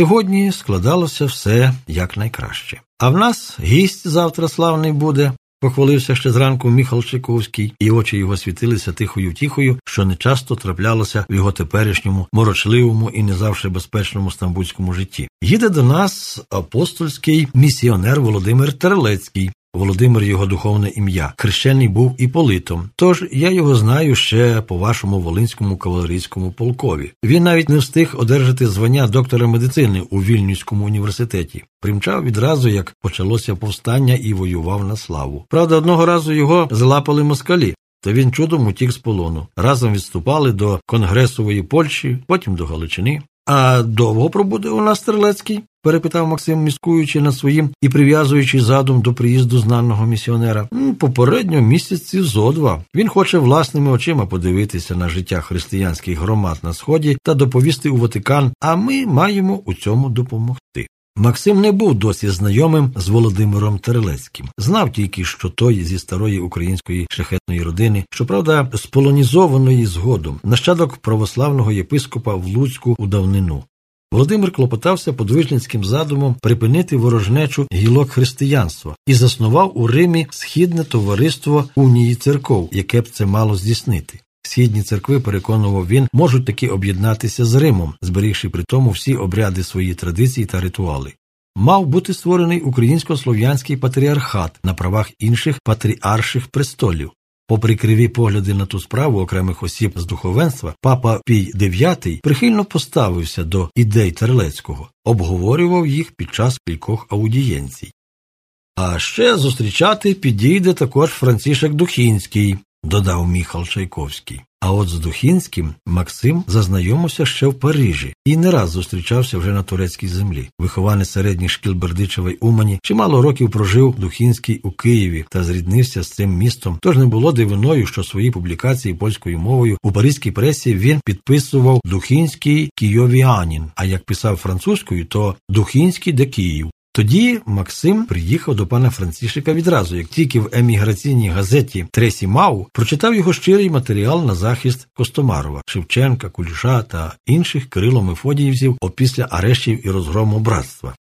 Сьогодні складалося все якнайкраще. А в нас гість завтра славний буде. Похвалився ще зранку Міхал Чайковський, і очі його світилися тихою тіхою, що нечасто траплялося в його теперішньому морочливому і не завжди безпечному стамбульському житті. Їде до нас апостольський місіонер Володимир Терлецький, Володимир його духовне ім'я. Хрещений був і политом. Тож я його знаю ще по вашому волинському кавалерійському полкові. Він навіть не встиг одержати звання доктора медицини у Вільнюському університеті. Примчав відразу, як почалося повстання і воював на славу. Правда, одного разу його злапали москалі. То він чудом утік з полону. Разом відступали до Конгресової Польщі, потім до Галичини. А довго пробуде у нас Стрелецький? перепитав Максим, міскуючи над своїм і прив'язуючи задум до приїзду знаного місіонера. Попередньо місяці зо два. Він хоче власними очима подивитися на життя християнських громад на сході та доповісти у Ватикан, а ми маємо у цьому допомогти. Максим не був досі знайомим з Володимиром Терелецьким. Знав тільки, що той зі старої української шляхетної родини, щоправда, сполонізованої згодом, нащадок православного єпископа в Луцьку у давнину. Володимир клопотався подвижницьким задумом припинити ворожнечу гілок християнства і заснував у Римі східне товариство унії церков, яке б це мало здійснити. Східні церкви, переконував він, можуть таки об'єднатися з Римом, зберігши при тому всі обряди свої традиції та ритуали. Мав бути створений українсько-слов'янський патріархат на правах інших патріарших престолів. Попри криві погляди на ту справу окремих осіб з духовенства, папа Пій IX прихильно поставився до ідей Терлецького, обговорював їх під час кількох аудієнцій. А ще зустрічати підійде також Францішек Духінський, додав Міхал Чайковський. А от з Духінським Максим зазнайомився ще в Парижі і не раз зустрічався вже на турецькій землі. Вихованець середніх шкіл Бердичева й Умані чимало років прожив Духінський у Києві та зріднився з цим містом. Тож не було дивиною, що свої публікації польською мовою у паризькій пресі він підписував Духінський Кійовіанін. А як писав французькою, то Духінський де Київ. Тоді Максим приїхав до пана Францішика відразу, як тільки в еміграційній газеті Тресі Мау прочитав його щирий матеріал на захист Костомарова, Шевченка, Куліша та інших Кирило Мефодіївців опісля арештів і розгрому братства.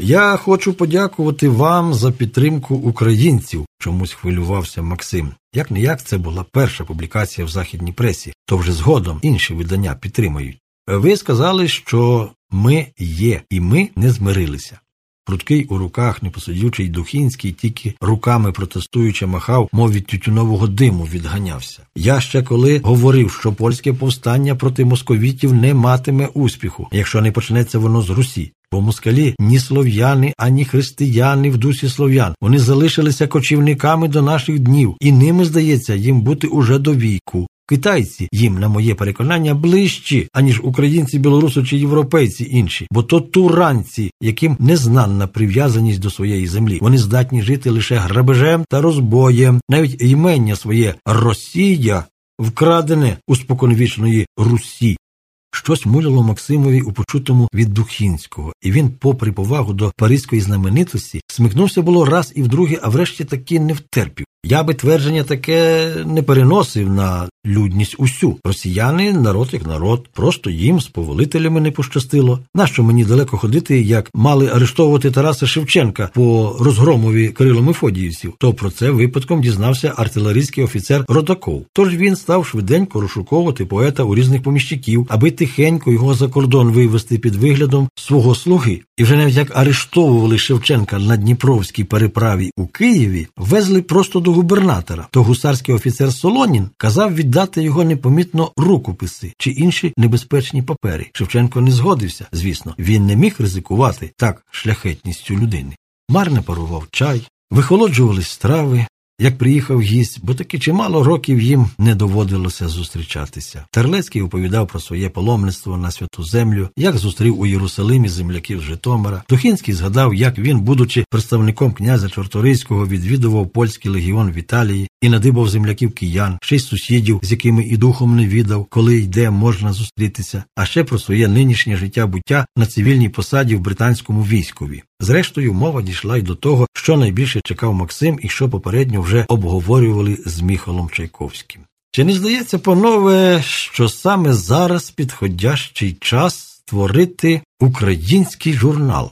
Я хочу подякувати вам за підтримку українців, чомусь хвилювався Максим. Як не як це була перша публікація в західній пресі, то вже згодом інші видання підтримують. Ви сказали, що ми є, і ми не змирилися. Прудкий у руках непосидючий Духінський тільки руками протестуючи махав, мов від тютюнового диму відганявся. Я ще коли говорив, що польське повстання проти московітів не матиме успіху, якщо не почнеться воно з Русі. Бо москалі ні слов'яни, ані християни в дусі слов'ян. Вони залишилися кочівниками до наших днів, і ними, здається, їм бути уже до віку. Китайці їм, на моє переконання, ближчі, аніж українці, білоруси чи європейці інші, бо то туранці, яким незнанна прив'язаність до своєї землі. Вони здатні жити лише грабежем та розбоєм, навіть імення своє Росія вкрадене у споконвічної Русі. Щось муляло Максимові у почутому від Духінського, і він, попри повагу до паризької знаменитості, смикнувся було раз і вдруге, а врешті таки не втерпів. Я би твердження таке не переносив на людність усю. Росіяни народ як народ, просто їм з повелителями не пощастило. Нащо мені далеко ходити, як мали арештовувати Тараса Шевченка по розгромові Кирило Мефодіївців? То про це випадком дізнався артилерійський офіцер Родаков. Тож він став швиденько розшуковувати поета у різних поміщиків, аби тихенько його за кордон вивести під виглядом свого слуги. І вже навіть як арештовували Шевченка на Дніпровській переправі у Києві, везли просто до губернатора. То гусарський офіцер Солонін казав віддати його непомітно рукописи чи інші небезпечні папери. Шевченко не згодився, звісно, він не міг ризикувати так шляхетністю людини. Марне парував чай, вихолоджувались страви, як приїхав гість, бо таки чимало років їм не доводилося зустрічатися. Терлецький оповідав про своє паломництво на святу землю, як зустрів у Єрусалимі земляків Житомира. Духінський згадав, як він, будучи представником князя Чорторийського, відвідував польський легіон в Італії і надибав земляків киян, й сусідів, з якими і духом не відав, коли йде можна зустрітися, а ще про своє нинішнє життя буття на цивільній посаді в британському військові. Зрештою, мова дійшла й до того, що найбільше чекав Максим і що попередньо вже обговорювали з Міхалом Чайковським. Чи не здається, панове, що саме зараз підходящий час створити український журнал.